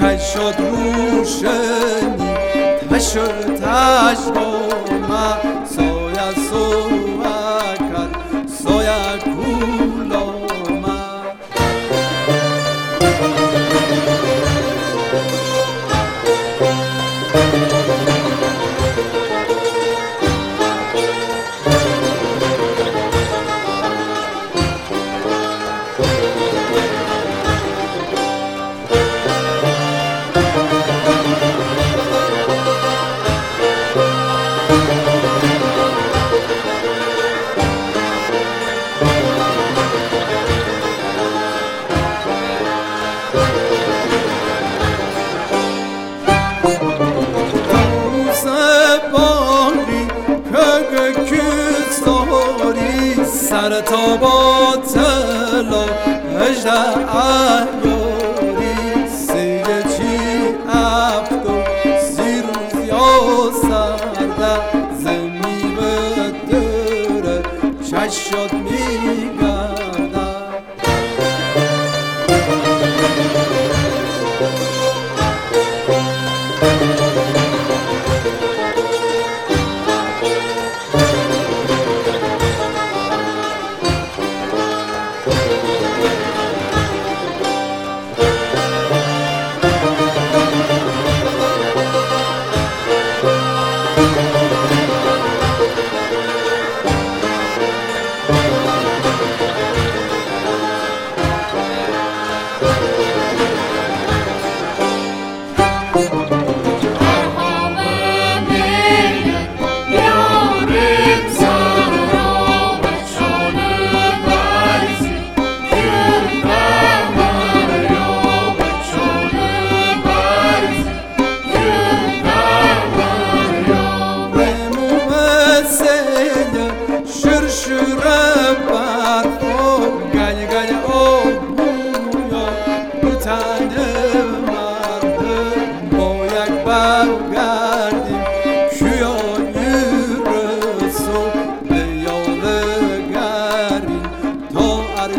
کج شد روشنی تش تش ما سایه سوه سویا سایه تا با تلا اجده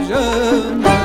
yaşam